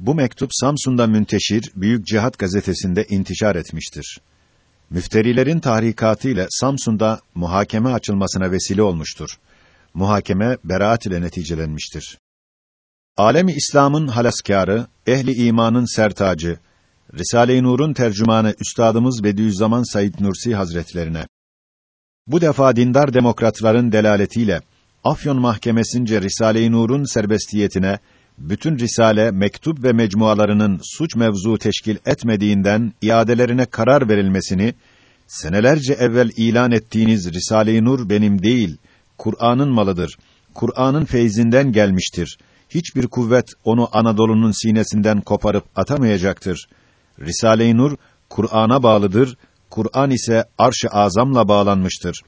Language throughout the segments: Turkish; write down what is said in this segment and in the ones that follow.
Bu mektup Samsun'da münteşir Büyük Cihat gazetesinde intişar etmiştir. Müfterilerin tahrikatı ile Samsun'da muhakeme açılmasına vesile olmuştur. Muhakeme beraat ile neticelenmiştir. Alemi İslam'ın halaskarı, ehli imanın sertacı, Risale-i Nur'un tercümanı üstadımız Bediüzzaman Said Nursi Hazretlerine bu defa dindar demokratların delaletiyle Afyon Mahkemesince Risale-i Nur'un serbestiyetine bütün risale, mektup ve mecmualarının suç mevzu teşkil etmediğinden iadelerine karar verilmesini senelerce evvel ilan ettiğiniz Risale-i Nur benim değil, Kur'an'ın malıdır. Kur'an'ın feyzinden gelmiştir. Hiçbir kuvvet onu Anadolu'nun sinesinden koparıp atamayacaktır. Risale-i Nur Kur'an'a bağlıdır. Kur'an ise arş-ı azamla bağlanmıştır.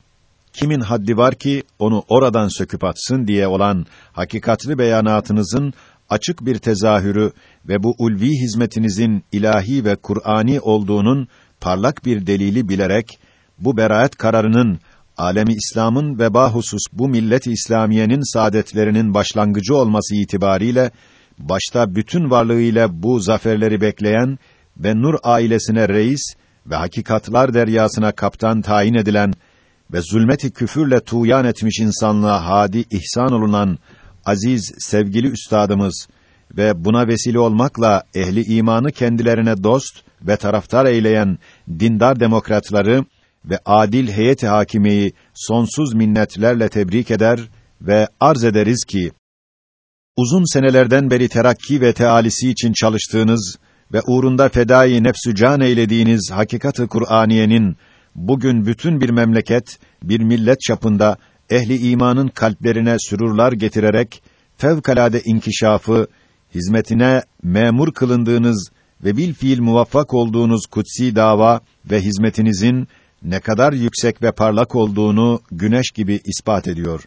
Kimin haddi var ki onu oradan söküp atsın diye olan hakikatli beyanatınızın açık bir tezahürü ve bu ulvi hizmetinizin ilahi ve Kur'ani olduğunun parlak bir delili bilerek bu beraat kararının alemi İslam'ın ve bahusus bu millet-i İslamiyenin saadetlerinin başlangıcı olması itibariyle başta bütün varlığıyla bu zaferleri bekleyen ve Nur ailesine reis ve hakikatlar deryasına kaptan tayin edilen ve zulmeti küfürle tuğyan etmiş insanlığa hadi ihsan olunan aziz, sevgili üstadımız ve buna vesile olmakla ehli imanı kendilerine dost ve taraftar eyleyen dindar demokratları ve adil heyeti hakimeyi sonsuz minnetlerle tebrik eder ve arz ederiz ki uzun senelerden beri terakki ve tealisi için çalıştığınız ve uğrunda fedai nefsü can eylediğiniz hakikatı Kur'aniyenin bugün bütün bir memleket, bir millet çapında ehli imanın kalplerine sürurlar getirerek fevkalade inkişafı, hizmetine memur kılındığınız ve bil fiil muvaffak olduğunuz kutsi dava ve hizmetinizin ne kadar yüksek ve parlak olduğunu güneş gibi ispat ediyor.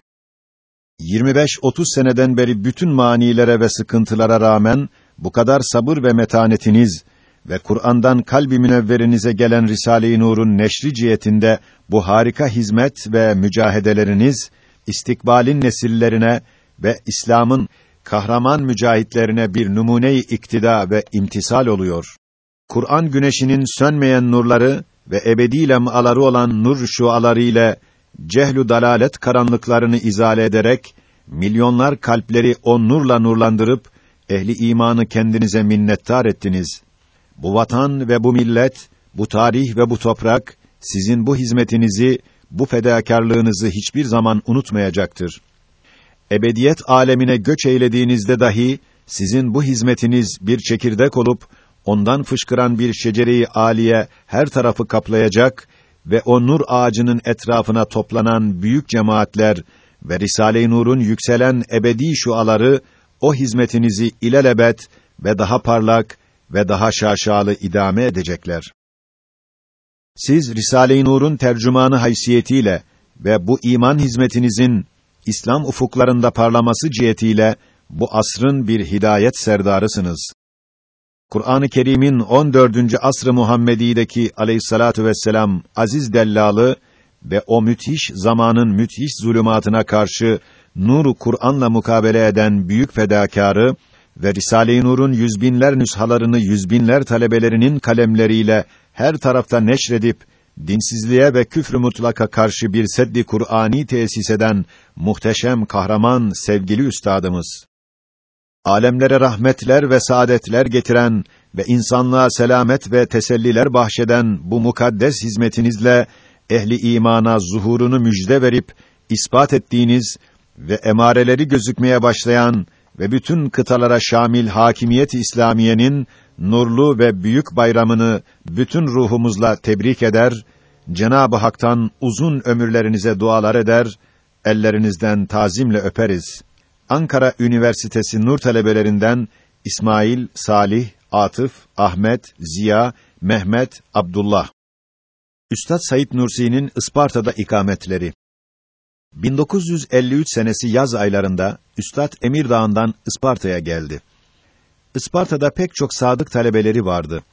25-30 seneden beri bütün manilere ve sıkıntılara rağmen bu kadar sabır ve metanetiniz ve Kur'an'dan kalbi münevverinize gelen Risale-i Nur'un neşri cihetinde bu harika hizmet ve mücahedeleriniz istikbalin nesillerine ve İslam'ın kahraman mücahitlerine bir numune-i iktida ve imtisal oluyor. Kur'an güneşinin sönmeyen nurları ve ebedi lemaları olan nur şuaları ile cehlü dalalet karanlıklarını izale ederek milyonlar kalpleri o nurla nurlandırıp ehli imanı kendinize minnettar ettiniz. Bu vatan ve bu millet, bu tarih ve bu toprak sizin bu hizmetinizi, bu fedakarlığınızı hiçbir zaman unutmayacaktır. Ebediyet alemine göç eylediğinizde dahi sizin bu hizmetiniz bir çekirdek olup ondan fışkıran bir şecere-i aliye her tarafı kaplayacak ve o nur ağacının etrafına toplanan büyük cemaatler ve Risale-i Nur'un yükselen ebedi şuaları o hizmetinizi ilelebet ve daha parlak ve daha şaşalı idame edecekler. Siz Risale-i Nur'un tercümanı haysiyetiyle ve bu iman hizmetinizin İslam ufuklarında parlaması cihetiyle bu asrın bir hidayet serdarısınız. Kur'an-ı Kerim'in 14. asr-ı Muhammedi'deki Aleyhissalatu vesselam aziz dellalı ve o müthiş zamanın müthiş zulümatına karşı nuru Kur'an'la mukabele eden büyük fedakarı ve Risale-i Nur'un yüzbinler nüshalarını yüzbinler talebelerinin kalemleriyle her tarafta neşredip dinsizliğe ve küfrü mutlaka karşı bir seddi Kur'ani tesis eden muhteşem kahraman sevgili üstadımız. Alemlere rahmetler ve saadetler getiren ve insanlığa selamet ve teselliler bahşeden bu mukaddes hizmetinizle ehli imana zuhurunu müjde verip ispat ettiğiniz ve emareleri gözükmeye başlayan ve bütün kıtalara şamil hakimiyet İslamiyenin nurlu ve büyük bayramını bütün ruhumuzla tebrik eder, Cenab-ı Hak'tan uzun ömürlerinize dualar eder, ellerinizden tazimle öperiz. Ankara Üniversitesi Nur talebelerinden İsmail, Salih, Atıf, Ahmet, Ziya, Mehmet, Abdullah. Üstad Said Nursi'nin Isparta'da ikametleri 1953 senesi yaz aylarında Üstad Emirdağ'ından Isparta'ya geldi. Isparta'da pek çok sadık talebeleri vardı.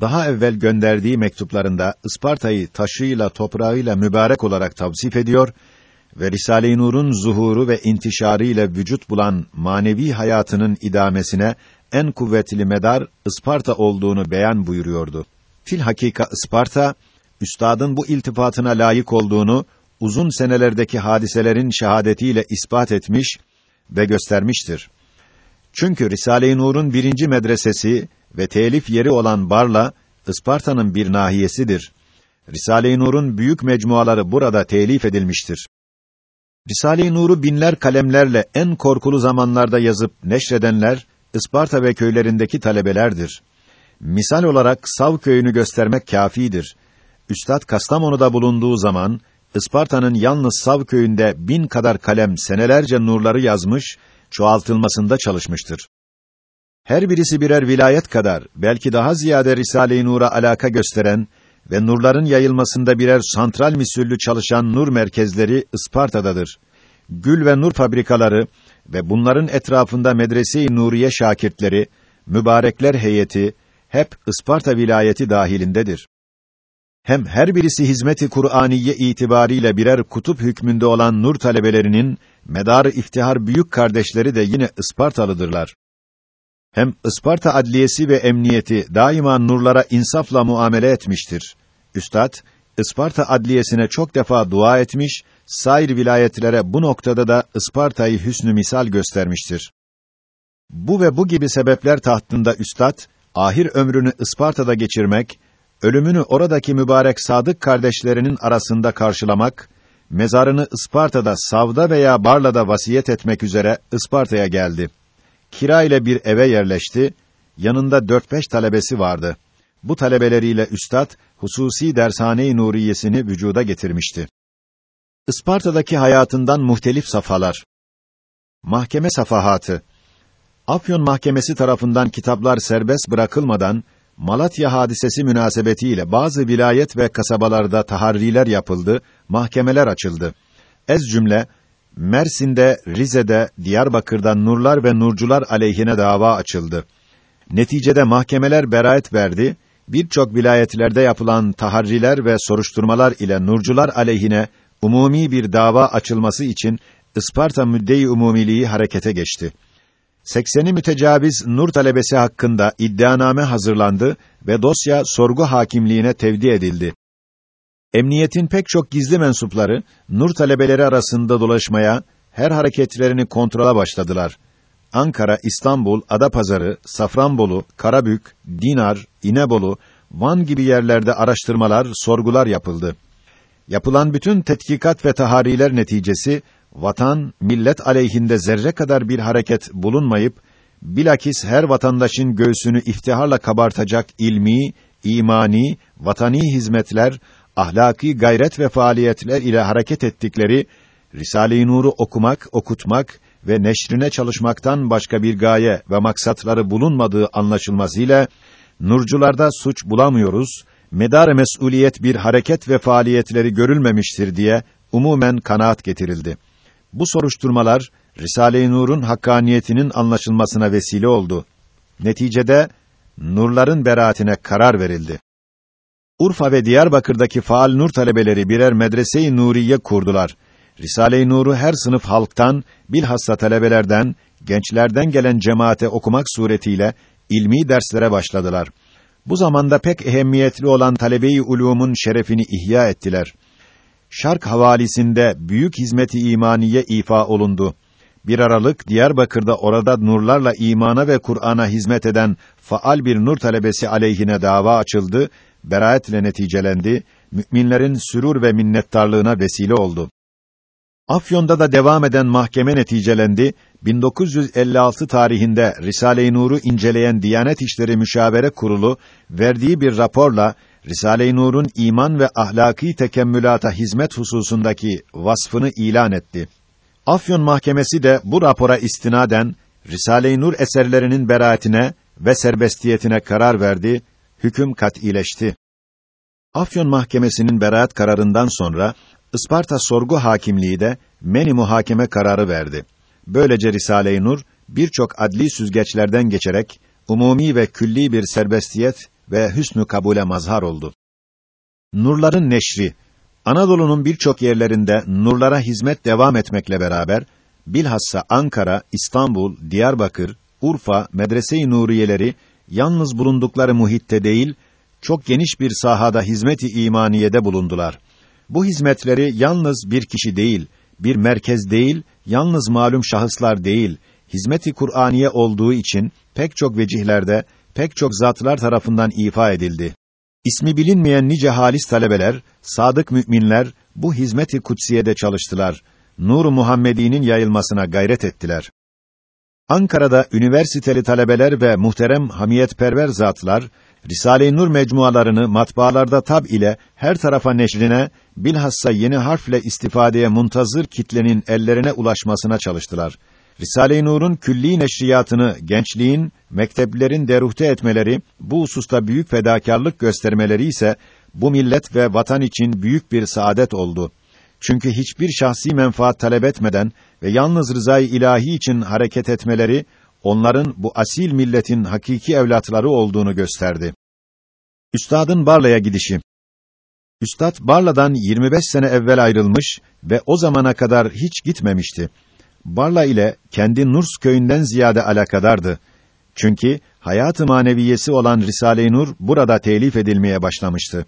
Daha evvel gönderdiği mektuplarında Isparta'yı taşıyla toprağıyla mübarek olarak tavsif ediyor ve Risale-i Nur'un zuhuru ve intişarı ile vücut bulan manevi hayatının idamesine en kuvvetli medar Isparta olduğunu beyan buyuruyordu. Fil hakika Isparta, üstadın bu iltifatına layık olduğunu uzun senelerdeki hadiselerin şehadetiyle ispat etmiş ve göstermiştir. Çünkü Risale-i Nur'un birinci medresesi ve telif yeri olan Barla, Isparta'nın bir nahiyesidir. Risale-i Nur'un büyük mecmuaları burada telif edilmiştir. Risale-i Nur'u binler kalemlerle en korkulu zamanlarda yazıp neşredenler, Isparta ve köylerindeki talebelerdir. Misal olarak Sav köyünü göstermek kâfidir. Üstad Kastamonu'da bulunduğu zaman, Isparta'nın yalnız Sav köyünde bin kadar kalem senelerce nurları yazmış, çoğaltılmasında çalışmıştır. Her birisi birer vilayet kadar, belki daha ziyade Risale-i Nur'a alaka gösteren ve nurların yayılmasında birer santral misüllü çalışan nur merkezleri Isparta'dadır. Gül ve nur fabrikaları ve bunların etrafında Medrese-i Nuriye şakirtleri, mübarekler heyeti hep Isparta vilayeti dahilindedir. Hem her birisi hizmeti Kur'aniye itibariyle birer kutup hükmünde olan nur talebelerinin medar iftihar büyük kardeşleri de yine Ispartalıdırlar. Hem Isparta Adliyesi ve Emniyeti daima nurlara insafla muamele etmiştir. Üstad, Isparta Adliyesine çok defa dua etmiş, sair vilayetlere bu noktada da Isparta'yı hüsnü misal göstermiştir. Bu ve bu gibi sebepler tahtında üstad, ahir ömrünü Isparta'da geçirmek, ölümünü oradaki mübarek sadık kardeşlerinin arasında karşılamak, mezarını Isparta'da Savda veya Barla'da vasiyet etmek üzere Isparta'ya geldi. Kira ile bir eve yerleşti, yanında dört beş talebesi vardı. Bu talebeleriyle üstad, hususi dershane-i nuriyesini vücuda getirmişti. Isparta'daki hayatından muhtelif safhalar. Mahkeme safahatı. Afyon Mahkemesi tarafından kitaplar serbest bırakılmadan Malatya hadisesi münasebetiyle bazı vilayet ve kasabalarda taharriler yapıldı, mahkemeler açıldı. Ez cümle Mersin'de, Rize'de, Diyarbakır'da nurlar ve nurcular aleyhine dava açıldı. Neticede mahkemeler beraat verdi. Birçok vilayetlerde yapılan taharriler ve soruşturmalar ile nurcular aleyhine umumi bir dava açılması için Isparta müdde-i umumiliği harekete geçti. 80'i mütecaviz nur talebesi hakkında iddianame hazırlandı ve dosya sorgu hakimliğine tevdi edildi. Emniyetin pek çok gizli mensupları nur talebeleri arasında dolaşmaya, her hareketlerini kontrola başladılar. Ankara, İstanbul, Adapazarı, Safranbolu, Karabük, Dinar, İnebolu, Van gibi yerlerde araştırmalar, sorgular yapıldı. Yapılan bütün tetkikat ve tahariler neticesi vatan, millet aleyhinde zerre kadar bir hareket bulunmayıp bilakis her vatandaşın göğsünü iftiharla kabartacak ilmi, imani, vatani hizmetler, ahlaki gayret ve faaliyetler ile hareket ettikleri Risale-i Nur'u okumak, okutmak ve neşrine çalışmaktan başka bir gaye ve maksatları bulunmadığı anlaşılmasıyla nurcularda suç bulamıyoruz, medar mesuliyet bir hareket ve faaliyetleri görülmemiştir diye umumen kanaat getirildi. Bu soruşturmalar Risale-i Nur'un hakkaniyetinin anlaşılmasına vesile oldu. Neticede nurların beraatine karar verildi. Urfa ve Diyarbakır'daki faal nur talebeleri birer medrese-i nuriye kurdular. Risale-i Nur'u her sınıf halktan, bilhassa talebelerden, gençlerden gelen cemaate okumak suretiyle ilmi derslere başladılar. Bu zamanda pek ehemmiyetli olan talebe-i ulumun şerefini ihya ettiler. Şark havalisinde büyük hizmeti imaniye ifa olundu. Bir aralık Diyarbakır'da orada nurlarla imana ve Kur'an'a hizmet eden faal bir nur talebesi aleyhine dava açıldı, beraatle neticelendi, müminlerin sürur ve minnettarlığına vesile oldu. Afyon'da da devam eden mahkeme neticelendi. 1956 tarihinde Risale-i Nur'u inceleyen Diyanet İşleri Müşavere Kurulu verdiği bir raporla Risale-i Nur'un iman ve ahlaki tekemmülata hizmet hususundaki vasfını ilan etti. Afyon Mahkemesi de bu rapora istinaden Risale-i Nur eserlerinin beraatine ve serbestiyetine karar verdi, hüküm kat'ileşti. Afyon Mahkemesi'nin beraat kararından sonra Isparta Sorgu Hakimliği de meni muhakeme kararı verdi. Böylece Risale-i Nur birçok adli süzgeçlerden geçerek umumi ve külli bir serbestiyet ve hüsnü kabule mazhar oldu. Nurların neşri Anadolu'nun birçok yerlerinde nurlara hizmet devam etmekle beraber bilhassa Ankara, İstanbul, Diyarbakır, Urfa, Medrese-i Nuriyeleri yalnız bulundukları muhitte değil, çok geniş bir sahada hizmet-i imaniyede bulundular. Bu hizmetleri yalnız bir kişi değil, bir merkez değil, yalnız malum şahıslar değil, hizmet-i Kur'aniye olduğu için pek çok vecihlerde, pek çok zatlar tarafından ifa edildi. İsmi bilinmeyen nice halis talebeler, sadık müminler bu hizmet-i kutsiyede çalıştılar. Nur Muhammedi'nin yayılmasına gayret ettiler. Ankara'da üniversiteli talebeler ve muhterem hamiyetperver zatlar Risale-i Nur mecmualarını matbaalarda tab ile her tarafa neşrine, bilhassa yeni harfle istifadeye muntazır kitlenin ellerine ulaşmasına çalıştılar. Risale-i Nur'un külli neşriyatını gençliğin, mekteplerin deruhte etmeleri, bu hususta büyük fedakarlık göstermeleri ise bu millet ve vatan için büyük bir saadet oldu. Çünkü hiçbir şahsi menfaat talep etmeden ve yalnız rızayı ilahi için hareket etmeleri onların bu asil milletin hakiki evlatları olduğunu gösterdi. Üstadın Barla'ya gidişi Üstad Barla'dan 25 sene evvel ayrılmış ve o zamana kadar hiç gitmemişti. Barla ile kendi Nurs köyünden ziyade alakadardı. Çünkü hayat-ı maneviyesi olan Risale-i Nur burada telif edilmeye başlamıştı.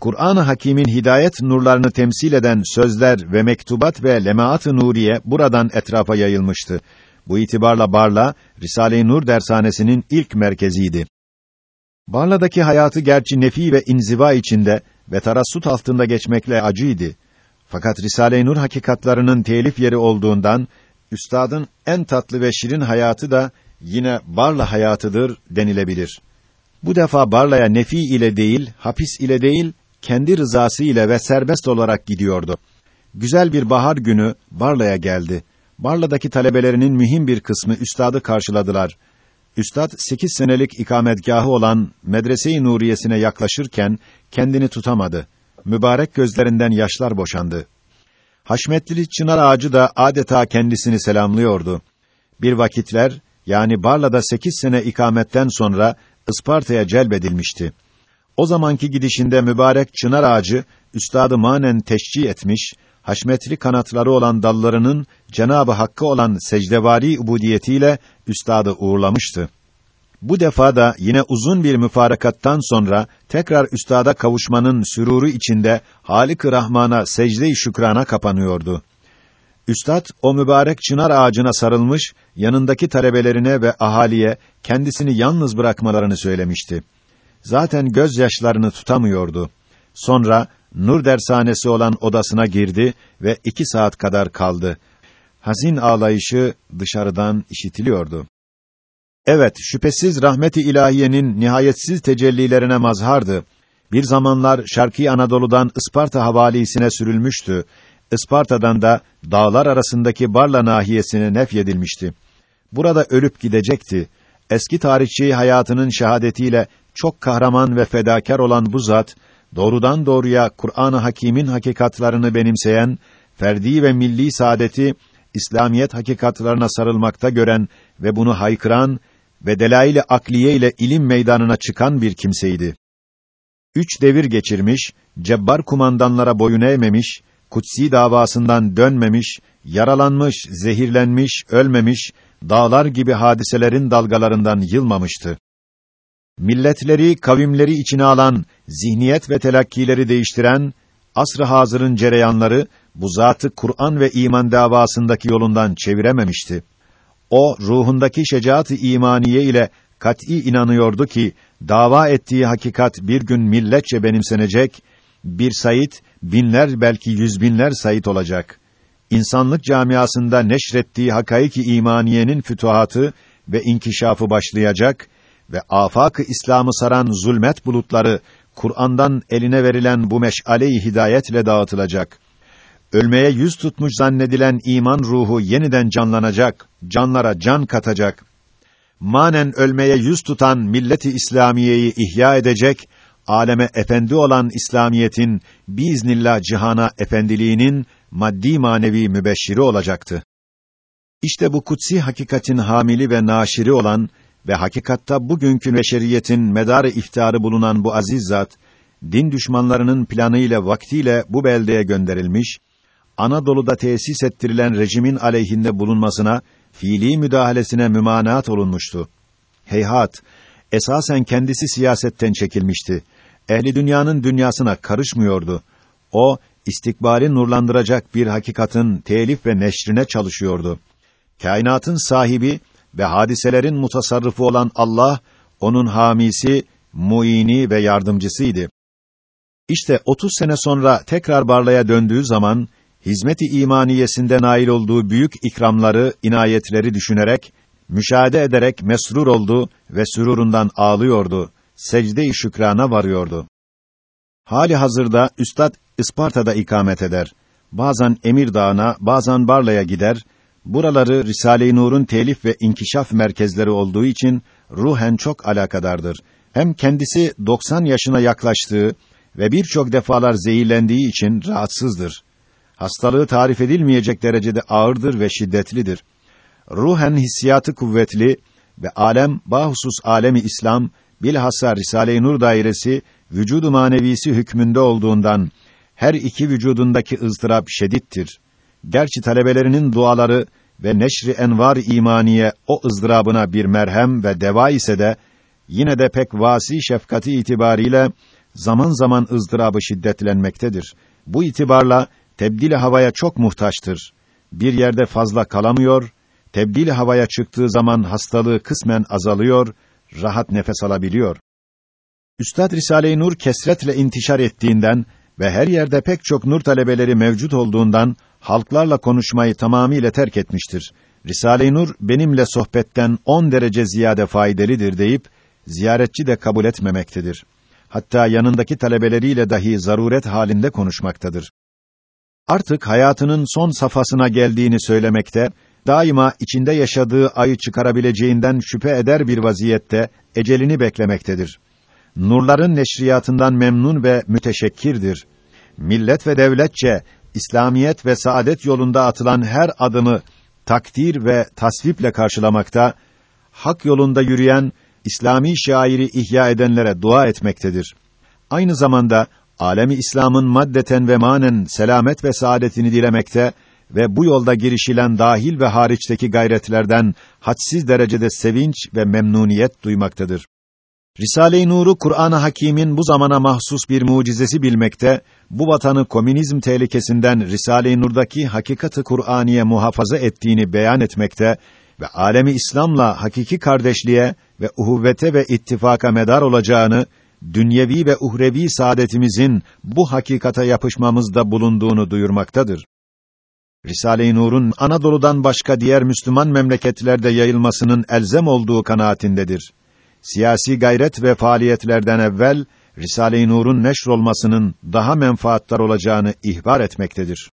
Kur'an-ı Hakîm'in hidayet nurlarını temsil eden sözler ve mektubat ve lemaat-ı nuriye buradan etrafa yayılmıştı. Bu itibarla Barla, Risale-i Nur dershanesinin ilk merkeziydi. Barla'daki hayatı gerçi nefi ve inziva içinde ve tarassut altında geçmekle acıydı. Fakat Risale-i Nur hakikatlarının telif yeri olduğundan üstadın en tatlı ve şirin hayatı da yine Barla hayatıdır denilebilir. Bu defa Barla'ya nefi ile değil, hapis ile değil, kendi rızası ile ve serbest olarak gidiyordu. Güzel bir bahar günü Barla'ya geldi. Barla'daki talebelerinin mühim bir kısmı üstadı karşıladılar. Üstad sekiz senelik ikametgahı olan Medrese-i Nuriyesine yaklaşırken kendini tutamadı. Mübarek gözlerinden yaşlar boşandı. Haşmetli çınar ağacı da adeta kendisini selamlıyordu. Bir vakitler yani Barla'da sekiz sene ikametten sonra Isparta'ya celbedilmişti. O zamanki gidişinde mübarek çınar ağacı üstadı manen teşcih etmiş, haşmetli kanatları olan dallarının Cenabı Hakk'a olan secdevari ubudiyetiyle üstadı uğurlamıştı. Bu defa da yine uzun bir müfarakattan sonra tekrar üstada kavuşmanın süruru içinde Halik-i Rahman'a secde-i şükrana kapanıyordu. Üstad o mübarek çınar ağacına sarılmış, yanındaki talebelerine ve ahaliye kendisini yalnız bırakmalarını söylemişti. Zaten gözyaşlarını tutamıyordu. Sonra Nur dershanesi olan odasına girdi ve iki saat kadar kaldı. Hazin ağlayışı dışarıdan işitiliyordu. Evet, şüphesiz rahmeti ilahiyenin nihayetsiz tecellilerine mazhardı. Bir zamanlar Şarkı Anadolu'dan Isparta havalisine sürülmüştü. Isparta'dan da dağlar arasındaki Barla nahiyesine nefyedilmişti. Burada ölüp gidecekti. Eski tarihçi hayatının şehadetiyle çok kahraman ve fedakar olan bu zat, doğrudan doğruya Kur'an-ı Hakîm'in hakikatlarını benimseyen, ferdi ve milli saadeti İslamiyet hakikatlarına sarılmakta gören ve bunu haykıran ve delail-i akliye ile ilim meydanına çıkan bir kimseydi. Üç devir geçirmiş, cebbar kumandanlara boyun eğmemiş, kutsi davasından dönmemiş, yaralanmış, zehirlenmiş, ölmemiş, dağlar gibi hadiselerin dalgalarından yılmamıştı. Milletleri, kavimleri içine alan, zihniyet ve telakkileri değiştiren, asr-ı hazırın cereyanları, bu zatı Kur'an ve iman davasındaki yolundan çevirememişti. O ruhundaki şecaat-ı imaniye ile kat'î inanıyordu ki dava ettiği hakikat bir gün milletçe benimsenecek, bir sayit binler belki yüz binler sayit olacak. İnsanlık camiasında neşrettiği hakaiki imaniyenin fütuhatı ve inkişafı başlayacak ve afak-ı İslam'ı saran zulmet bulutları Kur'an'dan eline verilen bu meşale-i hidayetle dağıtılacak ölmeye yüz tutmuş zannedilen iman ruhu yeniden canlanacak, canlara can katacak. Manen ölmeye yüz tutan milleti İslamiyeyi ihya edecek, aleme efendi olan İslamiyetin biiznillah cihana efendiliğinin maddi manevi mübeşşiri olacaktı. İşte bu kutsi hakikatin hamili ve naşiri olan ve hakikatta bugünkü beşeriyetin medarı iftiharı bulunan bu aziz zat, din düşmanlarının planı ile vaktiyle bu beldeye gönderilmiş Anadolu'da tesis ettirilen rejimin aleyhinde bulunmasına fiili müdahalesine mümanaat olunmuştu. Heyhat, esasen kendisi siyasetten çekilmişti. Ehli dünyanın dünyasına karışmıyordu. O, istikbali nurlandıracak bir hakikatin telif ve neşrine çalışıyordu. Kainatın sahibi ve hadiselerin mutasarrıfı olan Allah, onun hamisi, muini ve yardımcısıydı. İşte 30 sene sonra tekrar Barla'ya döndüğü zaman, hizmet-i imaniyesinde nail olduğu büyük ikramları, inayetleri düşünerek, müşahede ederek mesrur oldu ve sürurundan ağlıyordu, secde-i şükrana varıyordu. Hali hazırda üstad Isparta'da ikamet eder. Bazen Emir Dağı'na, bazen Barla'ya gider. Buraları Risale-i Nur'un telif ve inkişaf merkezleri olduğu için ruhen çok alakadardır. Hem kendisi 90 yaşına yaklaştığı ve birçok defalar zehirlendiği için rahatsızdır. Hastalığı tarif edilmeyecek derecede ağırdır ve şiddetlidir. Ruhen hissiyatı kuvvetli ve alem bahusus alemi İslam bilhassa Risale-i Nur dairesi vücudu manevisi hükmünde olduğundan her iki vücudundaki ızdırap şedittir. Gerçi talebelerinin duaları ve neşri envar imaniye o ızdırabına bir merhem ve deva ise de yine de pek vasi şefkati itibariyle zaman zaman ızdırabı şiddetlenmektedir. Bu itibarla tebdil havaya çok muhtaçtır. Bir yerde fazla kalamıyor, tebdil havaya çıktığı zaman hastalığı kısmen azalıyor, rahat nefes alabiliyor. Üstad Risale-i Nur kesretle intişar ettiğinden ve her yerde pek çok nur talebeleri mevcut olduğundan halklarla konuşmayı tamamiyle terk etmiştir. Risale-i Nur benimle sohbetten on derece ziyade faydalıdır deyip ziyaretçi de kabul etmemektedir. Hatta yanındaki talebeleriyle dahi zaruret halinde konuşmaktadır. Artık hayatının son safhasına geldiğini söylemekte, daima içinde yaşadığı ayı çıkarabileceğinden şüphe eder bir vaziyette ecelini beklemektedir. Nurların neşriyatından memnun ve müteşekkirdir. Millet ve devletçe İslamiyet ve saadet yolunda atılan her adımı takdir ve tasviple karşılamakta, hak yolunda yürüyen İslami şairi ihya edenlere dua etmektedir. Aynı zamanda alemi İslam'ın maddeten ve manen selamet ve saadetini dilemekte ve bu yolda girişilen dahil ve hariçteki gayretlerden hadsiz derecede sevinç ve memnuniyet duymaktadır. Risale-i Nur'u Kur'an-ı Hakîm'in bu zamana mahsus bir mucizesi bilmekte, bu vatanı komünizm tehlikesinden Risale-i Nur'daki hakikati Kur'aniye muhafaza ettiğini beyan etmekte ve alemi İslam'la hakiki kardeşliğe ve uhuvvete ve ittifaka medar olacağını, dünyevi ve uhrevi saadetimizin bu hakikata yapışmamızda bulunduğunu duyurmaktadır. Risale-i Nur'un Anadolu'dan başka diğer Müslüman memleketlerde yayılmasının elzem olduğu kanaatindedir. Siyasi gayret ve faaliyetlerden evvel Risale-i Nur'un neşr olmasının daha menfaatlar olacağını ihbar etmektedir.